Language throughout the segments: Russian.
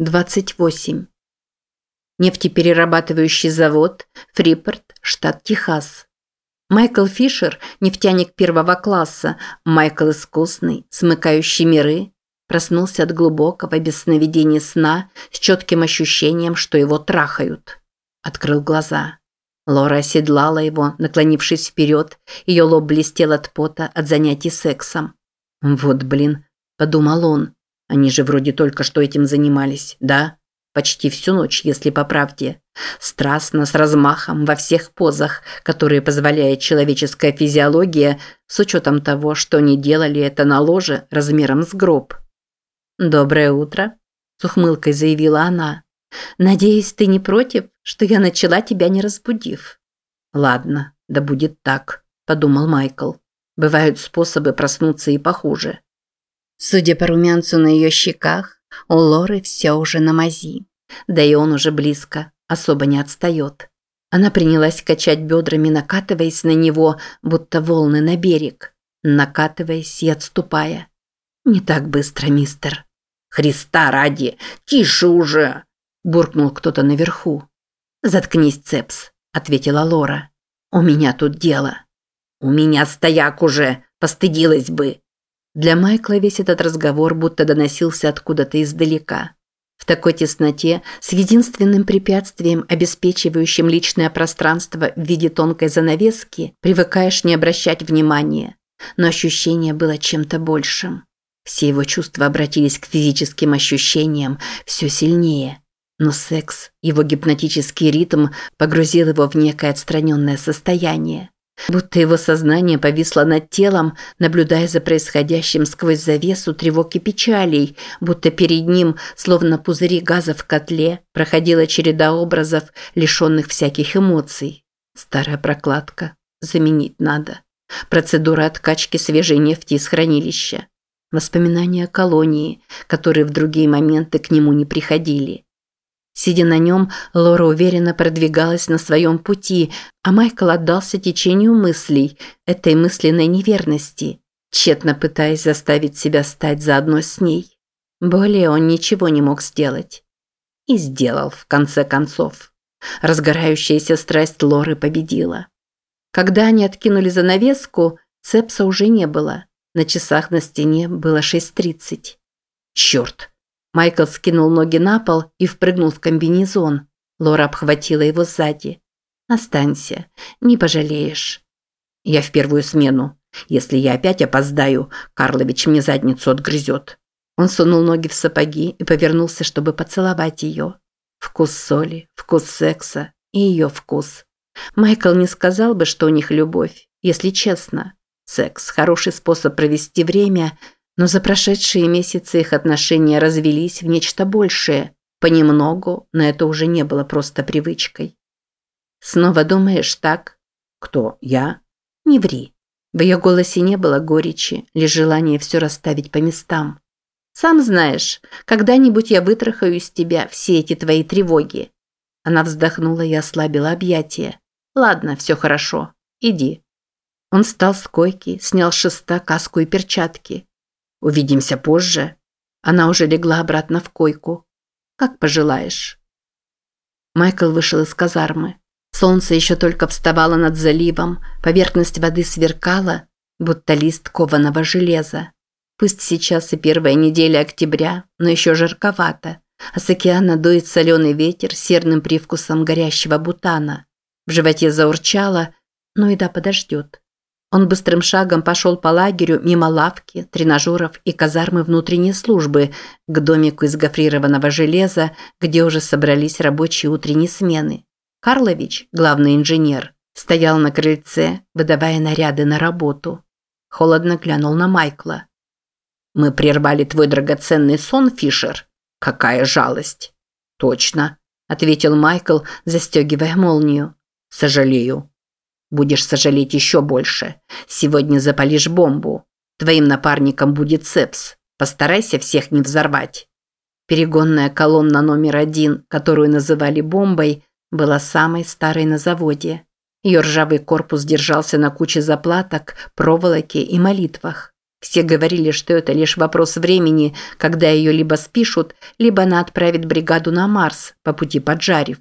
28. Нефтеперерабатывающий завод, Фрипорт, штат Техас. Майкл Фишер, нефтяник первого класса, Майкл искусный, смыкающий миры, проснулся от глубокого без сновидения сна с четким ощущением, что его трахают. Открыл глаза. Лора оседлала его, наклонившись вперед, ее лоб блестел от пота от занятий сексом. «Вот блин», – подумал он, – «они же вроде только что этим занимались, да?» Почти всю ночь, если по правде. Страстно, с размахом, во всех позах, которые позволяет человеческая физиология, с учетом того, что они делали это на ложе размером с гроб. «Доброе утро», – с ухмылкой заявила она. «Надеюсь, ты не против, что я начала тебя не разбудив?» «Ладно, да будет так», – подумал Майкл. «Бывают способы проснуться и похуже». Судя по румянцу на ее щеках, у Лоры все уже на мази. Да и он уже близко, особо не отстает. Она принялась качать бедрами, накатываясь на него, будто волны на берег. Накатываясь и отступая. «Не так быстро, мистер». «Христа ради! Тише уже!» – буркнул кто-то наверху. «Заткнись, Цепс», – ответила Лора. «У меня тут дело». «У меня стояк уже, постыдилась бы», для Майкла весь этот разговор будто доносился откуда-то издалека. В такой тесноте, с единственным препятствием, обеспечивающим личное пространство в виде тонкой занавески, привыкаешь не обращать внимания. Но ощущение было чем-то большим. Все его чувства обратились к физическим ощущениям все сильнее. Но секс, его гипнотический ритм погрузил его в некое отстраненное состояние. Будто его сознание повисло над телом, наблюдая за происходящим сквозь завесу тревог и печалей, будто перед ним, словно пузыри газа в котле, проходила череда образов, лишенных всяких эмоций. Старая прокладка. Заменить надо. Процедура откачки свежей нефти из хранилища. Воспоминания о колонии, которые в другие моменты к нему не приходили. Сидя на нем, Лора уверенно продвигалась на своем пути, а Майкл отдался течению мыслей, этой мысленной неверности, тщетно пытаясь заставить себя стать заодно с ней. Более он ничего не мог сделать. И сделал, в конце концов. Разгорающаяся страсть Лоры победила. Когда они откинули занавеску, Цепса уже не было. На часах на стене было 6.30. «Черт!» Майкл скинул ноги на пол и впрыгнул в комбинезон. Лора обхватила его сзади. «Останься, не пожалеешь». «Я в первую смену. Если я опять опоздаю, Карлович мне задницу отгрызет». Он сунул ноги в сапоги и повернулся, чтобы поцеловать ее. Вкус соли, вкус секса и ее вкус. Майкл не сказал бы, что у них любовь, если честно. Секс – хороший способ провести время – но за прошедшие месяцы их отношения развелись в нечто большее. Понемногу, но это уже не было просто привычкой. «Снова думаешь так?» «Кто? Я?» «Не ври». В ее голосе не было горечи, лишь желание все расставить по местам. «Сам знаешь, когда-нибудь я вытрахаю из тебя все эти твои тревоги». Она вздохнула и ослабила объятия. «Ладно, все хорошо. Иди». Он встал с койки, снял с шеста каску и перчатки. Увидимся позже. Она уже легла обратно в койку. Как пожелаешь. Майкл вышел из казармы. Солнце еще только вставало над заливом, поверхность воды сверкала, будто лист кованого железа. Пусть сейчас и первая неделя октября, но еще жарковато, а с океана дует соленый ветер с серным привкусом горящего бутана. В животе заурчало, но еда подождет. Он быстрым шагом пошел по лагерю мимо лавки, тренажеров и казармы внутренней службы к домику из гофрированного железа, где уже собрались рабочие утренней смены. Карлович, главный инженер, стоял на крыльце, выдавая наряды на работу. Холодно глянул на Майкла. «Мы прервали твой драгоценный сон, Фишер? Какая жалость!» «Точно», – ответил Майкл, застегивая молнию. «Сожалею. Будешь сожалеть еще больше. Сегодня запалишь бомбу. Твоим напарником будет Цепс. Постарайся всех не взорвать. Перегонная колонна номер один, которую называли бомбой, была самой старой на заводе. Ее ржавый корпус держался на куче заплаток, проволоке и молитвах. Все говорили, что это лишь вопрос времени, когда ее либо спишут, либо она отправит бригаду на Марс, по пути поджарив.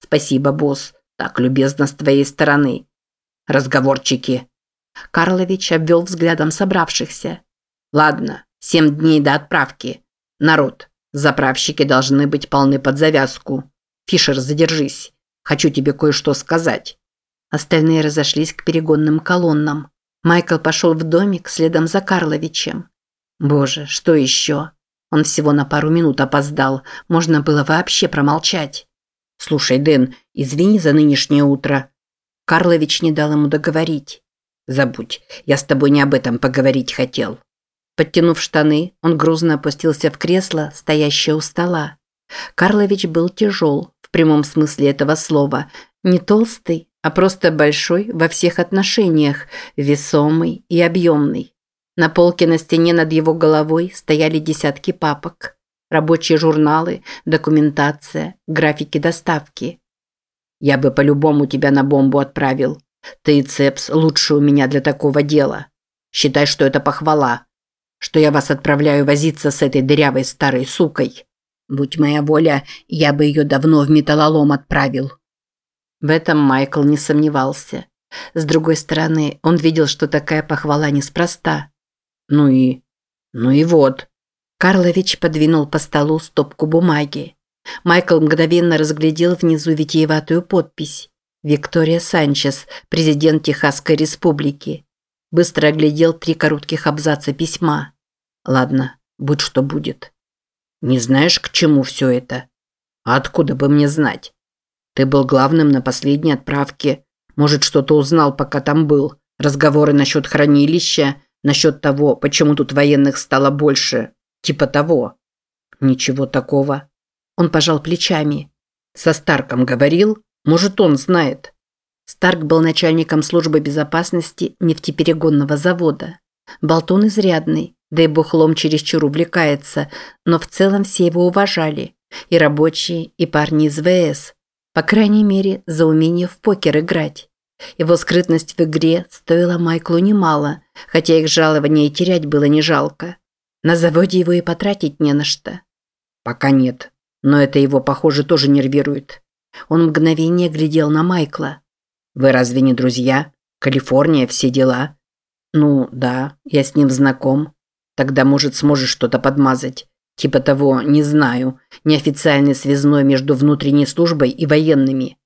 Спасибо, босс. Так любезно с твоей стороны. Разговорчики. Карлович обвел взглядом собравшихся. Ладно, семь дней до отправки. Народ, заправщики должны быть полны под завязку. Фишер, задержись. Хочу тебе кое-что сказать. Остальные разошлись к перегонным колоннам. Майкл пошел в домик следом за Карловичем. Боже, что еще? Он всего на пару минут опоздал. Можно было вообще промолчать. Слушай, Дэн, извини за нынешнее утро. Карлович не дал ему договорить. Забудь, я с тобой не об этом поговорить хотел. Подтянув штаны, он грузно опустился в кресло, стоящее у стола. Карлович был тяжел, в прямом смысле этого слова, не толстый, а просто большой во всех отношениях, весомый и объемный. На полке на стене над его головой стояли десятки папок. Рабочие журналы, документация, графики доставки. «Я бы по-любому тебя на бомбу отправил. Ты и Цепс лучше у меня для такого дела. Считай, что это похвала. Что я вас отправляю возиться с этой дырявой старой сукой. Будь моя воля, я бы ее давно в металлолом отправил». В этом Майкл не сомневался. С другой стороны, он видел, что такая похвала неспроста. Ну и... ну и вот. Карлович подвинул по столу стопку бумаги. Майкл мгновенно разглядел внизу витиеватую подпись. Виктория Санчес, президент Техасской республики. Быстро оглядел три коротких абзаца письма. Ладно, будь что будет. Не знаешь, к чему все это? А откуда бы мне знать? Ты был главным на последней отправке. Может, что-то узнал, пока там был. Разговоры насчет хранилища, насчет того, почему тут военных стало больше. Типа того. Ничего такого. Он пожал плечами. Со Старком говорил? Может, он знает. Старк был начальником службы безопасности нефтеперегонного завода. Болтун изрядный, да и бухлом чересчур увлекается, но в целом все его уважали. И рабочие, и парни из ВС. По крайней мере, за умение в покер играть. Его скрытность в игре стоила Майклу немало, хотя их жалование и терять было не жалко. На заводе его и потратить не на что. Пока нет, но это его, похоже, тоже нервирует. Он мгновение глядел на Майкла. «Вы разве не друзья? Калифорния, все дела?» «Ну, да, я с ним знаком. Тогда, может, сможешь что-то подмазать. Типа того, не знаю, неофициальный связной между внутренней службой и военными.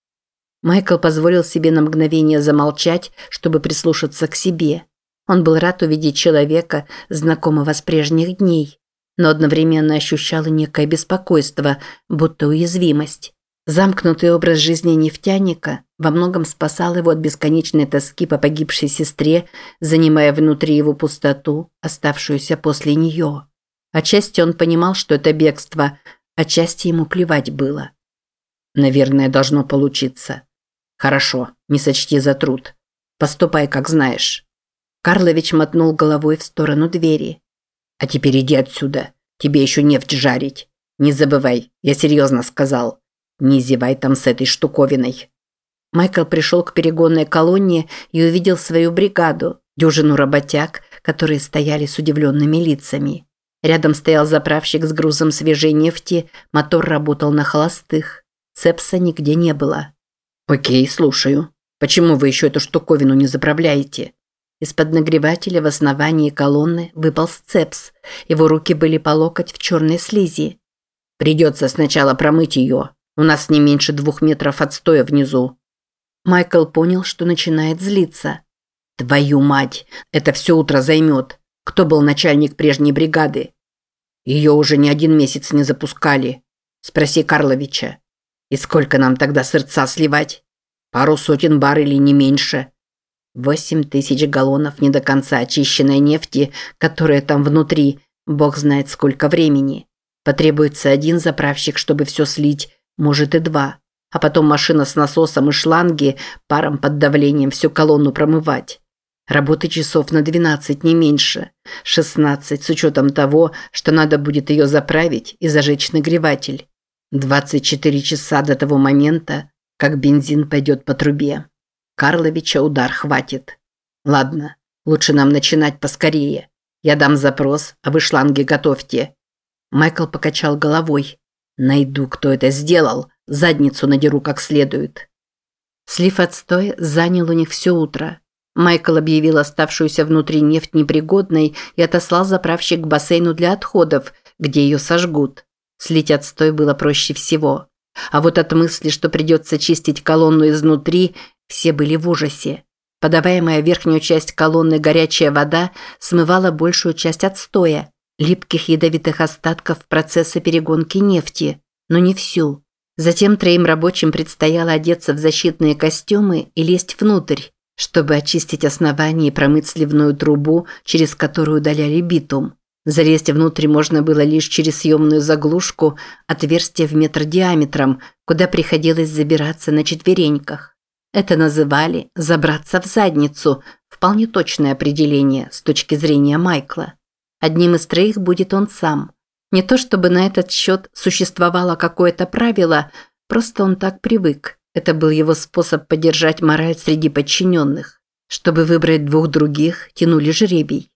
Майкл позволил себе на мгновение замолчать, чтобы прислушаться к себе. Он был рад увидеть человека, знакомого с прежних дней, но одновременно ощущал и некое беспокойство, будто уязвимость. Замкнутый образ жизни нефтяника во многом спасал его от бесконечной тоски по погибшей сестре, занимая внутри его пустоту, оставшуюся после нее. Отчасти он понимал, что это бегство, отчасти ему плевать было. Наверное, должно получиться. Хорошо, не сочти за труд. Поступай, как знаешь. Карлович мотнул головой в сторону двери. А теперь иди отсюда. Тебе еще нефть жарить. Не забывай, я серьезно сказал. Не зевай там с этой штуковиной. Майкл пришел к перегонной колонне и увидел свою бригаду, дюжину работяг, которые стояли с удивленными лицами. Рядом стоял заправщик с грузом свежей нефти, мотор работал на холостых. Цепса нигде не было. «Окей, слушаю. Почему вы еще эту штуковину не заправляете?» Из-под нагревателя в основании колонны выпал цепс. Его руки были по локоть в черной слизи. «Придется сначала промыть ее. У нас не меньше двух метров отстоя внизу». Майкл понял, что начинает злиться. «Твою мать! Это все утро займет. Кто был начальник прежней бригады? Ее уже не один месяц не запускали. Спроси Карловича. И сколько нам тогда сырца сливать? Пару сотен бар или не меньше. Восемь тысяч галлонов не до конца очищенной нефти, которая там внутри, бог знает сколько времени. Потребуется один заправщик, чтобы все слить, может и два. А потом машина с насосом и шланги паром под давлением всю колонну промывать. Работы часов на 12, не меньше. 16 с учетом того, что надо будет ее заправить и зажечь нагреватель. 24 часа до того момента, как бензин пойдет по трубе. Карловича удар хватит. Ладно, лучше нам начинать поскорее. Я дам запрос, а вы шланги готовьте». Майкл покачал головой. «Найду, кто это сделал. Задницу надеру как следует». Слив отстой занял у них все утро. Майкл объявил оставшуюся внутри нефть непригодной и отослал заправщик к бассейну для отходов, где ее сожгут. Слить отстой было проще всего. А вот от мысли, что придется чистить колонну изнутри, все были в ужасе. Подаваемая верхнюю часть колонны горячая вода смывала большую часть отстоя, липких ядовитых остатков процесса перегонки нефти, но не всю. Затем троим рабочим предстояло одеться в защитные костюмы и лезть внутрь, чтобы очистить основание и промыть сливную трубу, через которую удаляли битум. Залезть внутрь можно было лишь через съемную заглушку, отверстие в метр диаметром, куда приходилось забираться на четвереньках. Это называли «забраться в задницу», вполне точное определение с точки зрения Майкла. Одним из троих будет он сам. Не то чтобы на этот счет существовало какое-то правило, просто он так привык. Это был его способ поддержать мораль среди подчиненных. Чтобы выбрать двух других, тянули жребий.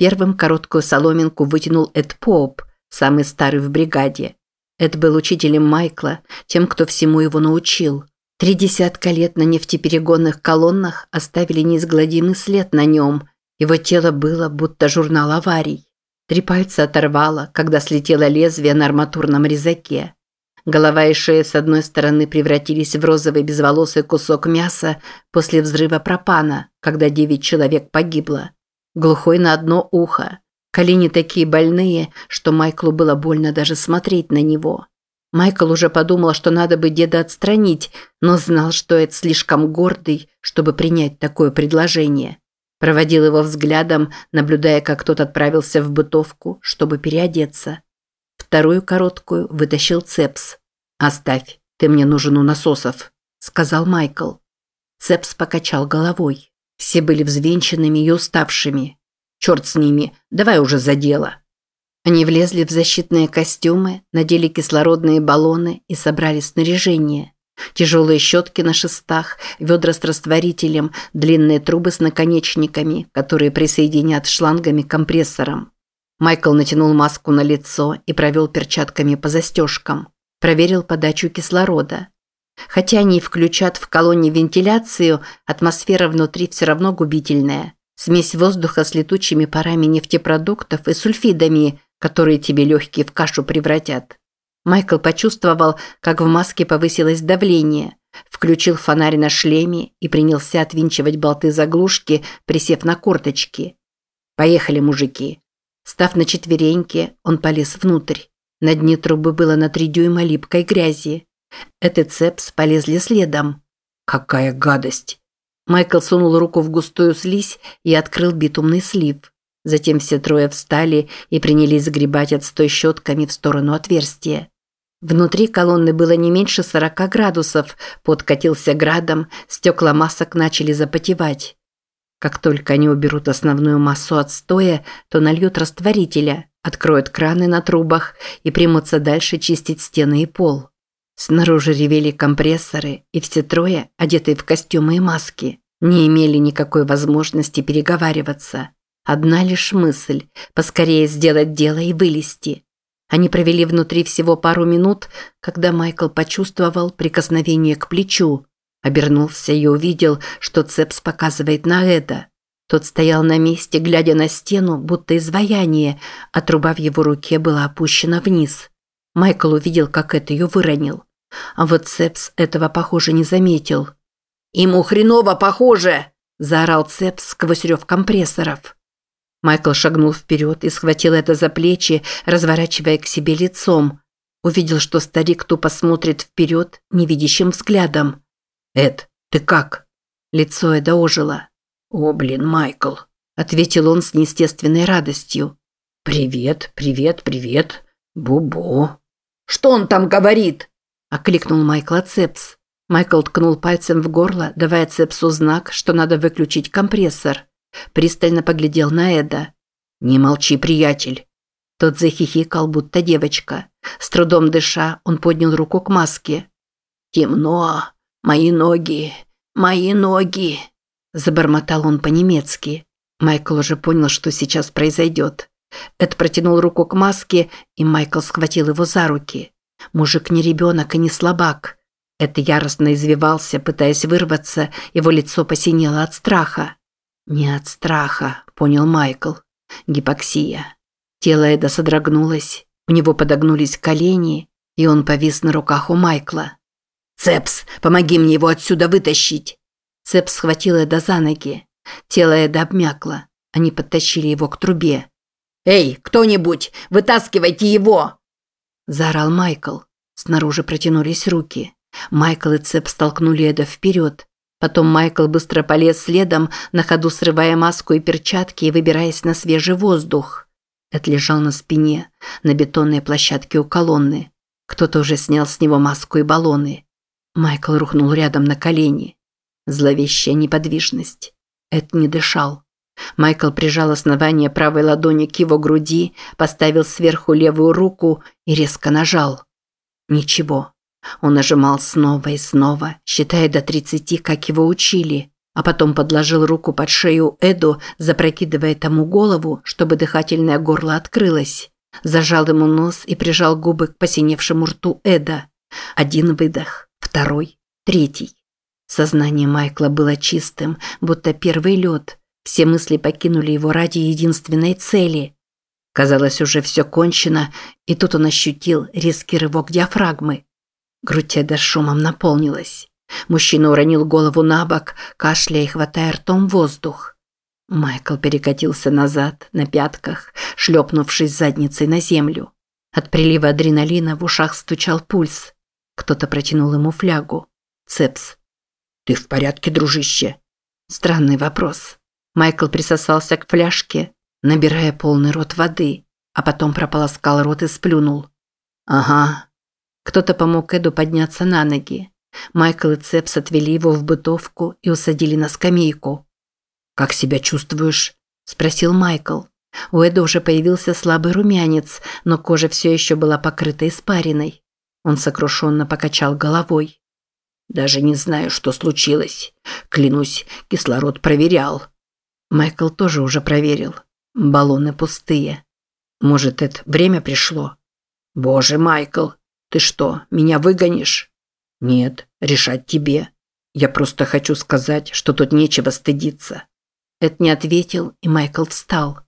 Первым короткую соломинку вытянул Эд Поп, самый старый в бригаде. Эд был учителем Майкла, тем, кто всему его научил. Три десятка лет на нефтеперегонных колоннах оставили неизгладимый след на нем. Его тело было будто журнал аварий. Три пальца оторвало, когда слетело лезвие на арматурном резаке. Голова и шея с одной стороны превратились в розовый безволосый кусок мяса после взрыва пропана, когда девять человек погибло. Глухой на одно ухо. Колени такие больные, что Майклу было больно даже смотреть на него. Майкл уже подумал, что надо бы деда отстранить, но знал, что это слишком гордый, чтобы принять такое предложение. Проводил его взглядом, наблюдая, как тот отправился в бытовку, чтобы переодеться. Вторую короткую вытащил Цепс. «Оставь, ты мне нужен у насосов», – сказал Майкл. Цепс покачал головой. Все были взвинченными и уставшими. «Черт с ними, давай уже за дело». Они влезли в защитные костюмы, надели кислородные баллоны и собрали снаряжение. Тяжелые щетки на шестах, ведра с растворителем, длинные трубы с наконечниками, которые присоединят шлангами к компрессорам. Майкл натянул маску на лицо и провел перчатками по застежкам. Проверил подачу кислорода. Хотя они включат в колонне вентиляцию, атмосфера внутри все равно губительная. Смесь воздуха с летучими парами нефтепродуктов и сульфидами, которые тебе легкие в кашу превратят. Майкл почувствовал, как в маске повысилось давление, включил фонарь на шлеме и принялся отвинчивать болты заглушки, присев на корточки. «Поехали, мужики!» Став на четвереньки, он полез внутрь. На дне трубы было на три дюйма липкой грязи. Этот цепс полезли следом. «Какая гадость!» Майкл сунул руку в густую слизь и открыл битумный слив. Затем все трое встали и принялись загребать отстой щетками в сторону отверстия. Внутри колонны было не меньше 40 градусов, подкатился градом, стекла масок начали запотевать. Как только они уберут основную массу отстоя, то нальют растворителя, откроют краны на трубах и примутся дальше чистить стены и пол. Снаружи ревели компрессоры, и все трое, одетые в костюмы и маски, не имели никакой возможности переговариваться. Одна лишь мысль – поскорее сделать дело и вылезти. Они провели внутри всего пару минут, когда Майкл почувствовал прикосновение к плечу. Обернулся и увидел, что Цепс показывает на Эда. Тот стоял на месте, глядя на стену, будто изваяние, а труба в его руке была опущена вниз. Майкл увидел, как это ее выронил. А вот Цепс этого, похоже, не заметил. «Ему хреново похоже!» – заорал Цепс сквозь рев компрессоров. Майкл шагнул вперед и схватил это за плечи, разворачивая к себе лицом. Увидел, что старик тупо смотрит вперед невидящим взглядом. «Эд, ты как?» Лицо Эда ожило. «О, блин, Майкл!» – ответил он с неестественной радостью. «Привет, привет, привет. Бу-бу». «Что он там говорит?» – окликнул Майкла Цепс. Майкл ткнул пальцем в горло, давая Цепсу знак, что надо выключить компрессор. Пристально поглядел на Эда. «Не молчи, приятель!» Тот захихикал, будто девочка. С трудом дыша, он поднял руку к маске. «Темно! Мои ноги! Мои ноги!» Забормотал он по-немецки. Майкл уже понял, что сейчас произойдет. Эд протянул руку к маске, и Майкл схватил его за руки. Мужик не ребенок и не слабак. Эд яростно извивался, пытаясь вырваться, его лицо посинело от страха. «Не от страха», – понял Майкл. «Гипоксия». Тело Эда содрогнулось, у него подогнулись колени, и он повис на руках у Майкла. «Цепс, помоги мне его отсюда вытащить!» Цепс схватил Эда за ноги. Тело Эда обмякло. Они подтащили его к трубе. «Эй, кто-нибудь, вытаскивайте его!» Заорал Майкл. Снаружи протянулись руки. Майкл и Цеп столкнули Эда вперед. Потом Майкл быстро полез следом, на ходу срывая маску и перчатки и выбираясь на свежий воздух. Эд лежал на спине, на бетонной площадке у колонны. Кто-то уже снял с него маску и баллоны. Майкл рухнул рядом на колени. Зловещая неподвижность. Эд не дышал. Майкл прижал основание правой ладони к его груди, поставил сверху левую руку и резко нажал. Ничего. Он нажимал снова и снова, считая до тридцати, как его учили, а потом подложил руку под шею Эду, запрокидывая тому голову, чтобы дыхательное горло открылось. Зажал ему нос и прижал губы к посиневшему рту Эда. Один выдох, второй, третий. Сознание Майкла было чистым, будто первый лед. Все мысли покинули его ради единственной цели. Казалось, уже все кончено, и тут он ощутил резкий рывок диафрагмы. Грудь Эда шумом наполнилась. Мужчина уронил голову на бок, кашляя и хватая ртом воздух. Майкл перекатился назад, на пятках, шлепнувшись задницей на землю. От прилива адреналина в ушах стучал пульс. Кто-то протянул ему флягу. Цепс. «Ты в порядке, дружище?» Странный вопрос. Майкл присосался к фляжке, набирая полный рот воды, а потом прополоскал рот и сплюнул. «Ага, кто-то помог Эду подняться на ноги. Майкл и Цепс отвели его в бытовку и усадили на скамейку. «Как себя чувствуешь?» – спросил Майкл. У Эда уже появился слабый румянец, но кожа все еще была покрыта испариной. Он сокрушенно покачал головой. «Даже не знаю, что случилось. Клянусь, кислород проверял». Майкл тоже уже проверил. Баллоны пустые. Может, это время пришло? «Боже, Майкл, ты что, меня выгонишь? Нет, решать тебе. Я просто хочу сказать, что тут нечего стыдиться. Эд не ответил, и Майкл встал.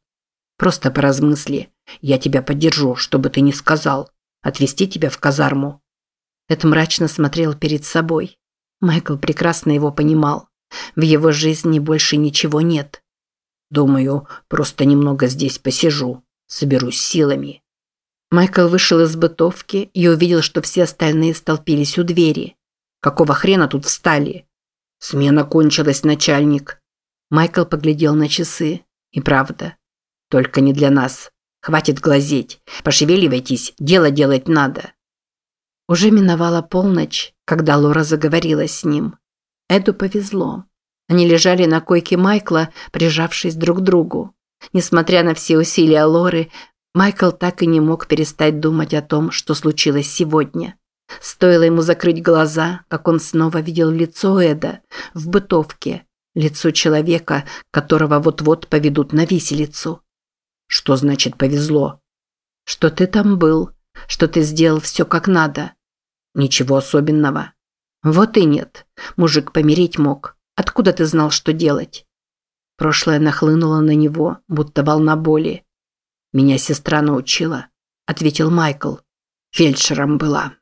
Просто поразмысли. Я тебя поддержу, чтобы ты не сказал. Отвезти тебя в казарму. Эд мрачно смотрел перед собой. Майкл прекрасно его понимал. В его жизни больше ничего нет. Думаю, просто немного здесь посижу, соберусь силами. Майкл вышел из бытовки и увидел, что все остальные столпились у двери. Какого хрена тут встали? Смена кончилась, начальник. Майкл поглядел на часы. И правда. Только не для нас. Хватит глазеть. Пошевеливайтесь, дело делать надо. Уже миновала полночь, когда Лора заговорила с ним. Эду повезло. Они лежали на койке Майкла, прижавшись друг к другу. Несмотря на все усилия Лоры, Майкл так и не мог перестать думать о том, что случилось сегодня. Стоило ему закрыть глаза, как он снова видел лицо Эда в бытовке, лицо человека, которого вот-вот поведут на виселицу. Что значит повезло? Что ты там был, что ты сделал все как надо. Ничего особенного. Вот и нет. Мужик помереть мог. Откуда ты знал, что делать? Прошлое нахлынуло на него, будто волна боли. Меня сестра научила, ответил Майкл. Фельдшером была.